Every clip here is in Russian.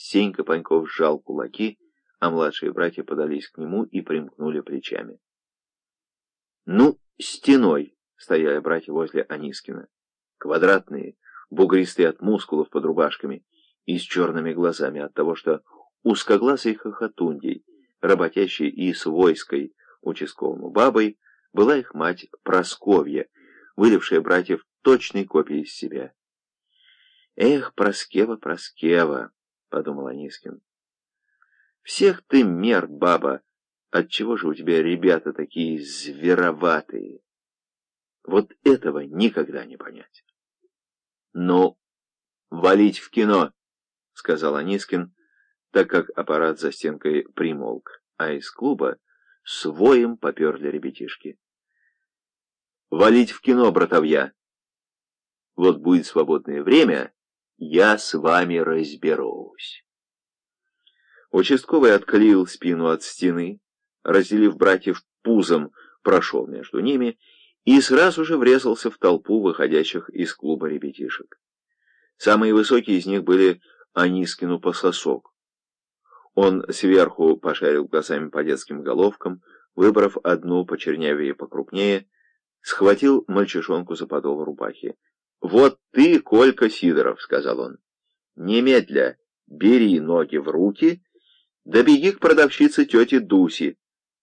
Сенька Паньков сжал кулаки, а младшие братья подались к нему и примкнули плечами. «Ну, стеной!» — стояли братья возле Анискина. Квадратные, бугристые от мускулов под рубашками и с черными глазами от того, что узкоглазый хохотундей, работящий и с войской участковому бабой, была их мать Просковья, вылившая братьев точной копией из себя. «Эх, Проскева, Проскева!» — подумал Анискин. «Всех ты мер, баба! Отчего же у тебя ребята такие звероватые? Вот этого никогда не понять!» «Ну, валить в кино!» — сказал Анискин, так как аппарат за стенкой примолк, а из клуба с воем поперли ребятишки. «Валить в кино, братовья! Вот будет свободное время, я с вами разберусь». Участковый отклеил спину от стены, разделив братьев пузом, прошел между ними и сразу же врезался в толпу выходящих из клуба ребятишек. Самые высокие из них были Анискину по сосок. Он сверху пошарил глазами по детским головкам, выбрав одну почернявее и покрупнее, схватил мальчишонку за подол рубахи. «Вот ты, Колька Сидоров», — сказал он, — «немедля бери ноги в руки, добеги к продавщице тети Дуси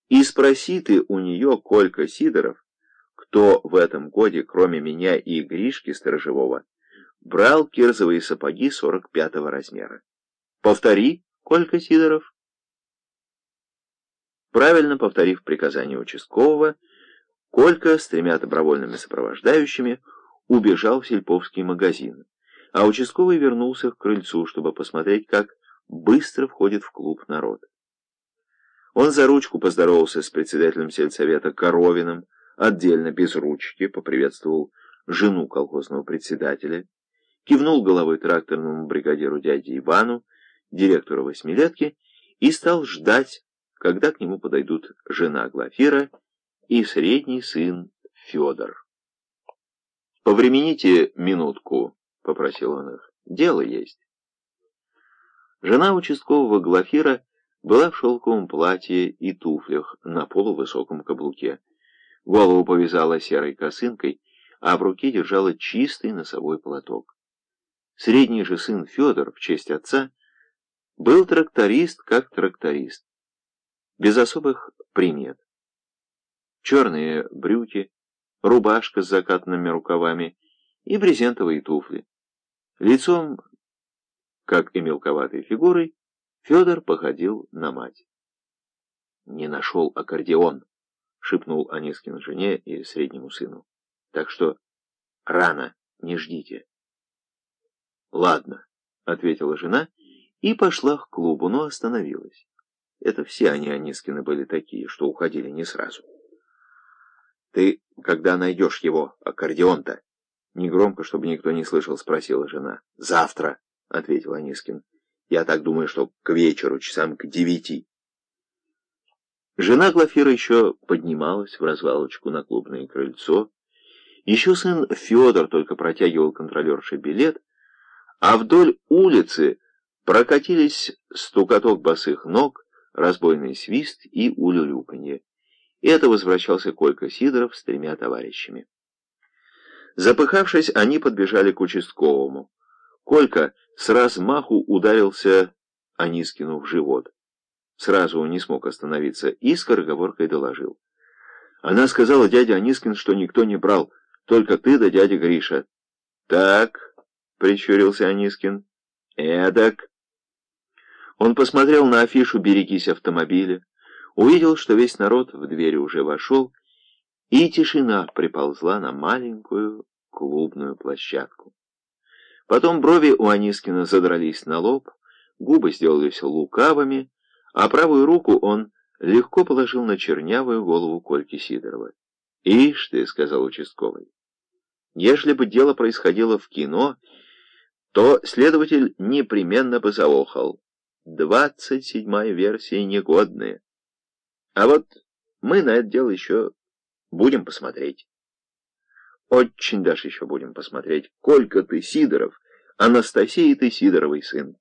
и спроси ты у нее, Колька Сидоров, кто в этом годе, кроме меня и Гришки Сторожевого, брал кирзовые сапоги 45-го размера. Повтори, Колька Сидоров. Правильно повторив приказание участкового, Колька с тремя добровольными сопровождающими убежал в сельповский магазин, а участковый вернулся к крыльцу, чтобы посмотреть, как быстро входит в клуб народ. Он за ручку поздоровался с председателем сельсовета Коровиным, отдельно, без ручки, поприветствовал жену колхозного председателя, кивнул головой тракторному бригадиру дяде Ивану, директору восьмилетки, и стал ждать, когда к нему подойдут жена Глафира и средний сын Федор. «Повремените минутку», — попросил он их, — «дело есть». Жена участкового Глафира была в шелковом платье и туфлях на полувысоком каблуке. Голову повязала серой косынкой, а в руке держала чистый носовой платок. Средний же сын Федор, в честь отца, был тракторист как тракторист, без особых примет. Черные брюки, рубашка с закатанными рукавами и брезентовые туфли. Лицом, как и мелковатой фигурой, Федор походил на мать. «Не нашел аккордеон», — шепнул Анискин жене и среднему сыну. «Так что рано, не ждите». «Ладно», — ответила жена и пошла к клубу, но остановилась. Это все они, Анискины, были такие, что уходили не сразу. «Ты когда найдешь его, аккордеон-то?» Негромко, чтобы никто не слышал, спросила жена. «Завтра», — ответил Анискин. «Я так думаю, что к вечеру, часам к девяти». Жена Глафира еще поднималась в развалочку на клубное крыльцо. Еще сын Федор только протягивал контролерше билет, а вдоль улицы прокатились стукоток босых ног, разбойный свист и улюлюканье. И это возвращался Колька Сидоров с тремя товарищами. Запыхавшись, они подбежали к участковому. Колька с размаху ударился Анискину в живот. Сразу он не смог остановиться и скороговоркой доложил. Она сказала дядя Анискин, что никто не брал, только ты да дядя Гриша. Так, прищурился Анискин, эдак. Он посмотрел на афишу «Берегись автомобиля», увидел, что весь народ в двери уже вошел, и тишина приползла на маленькую клубную площадку. Потом брови у Анискина задрались на лоб, губы сделались лукавыми, а правую руку он легко положил на чернявую голову Кольки Сидорова. «Ишь ты», — сказал участковый, — «ежели бы дело происходило в кино, то следователь непременно бы заохал. Двадцать седьмая версия негодная». А вот мы на это дело еще будем посмотреть. Очень даже еще будем посмотреть. Колька ты, Сидоров, Анастасия ты, Сидоровый сын.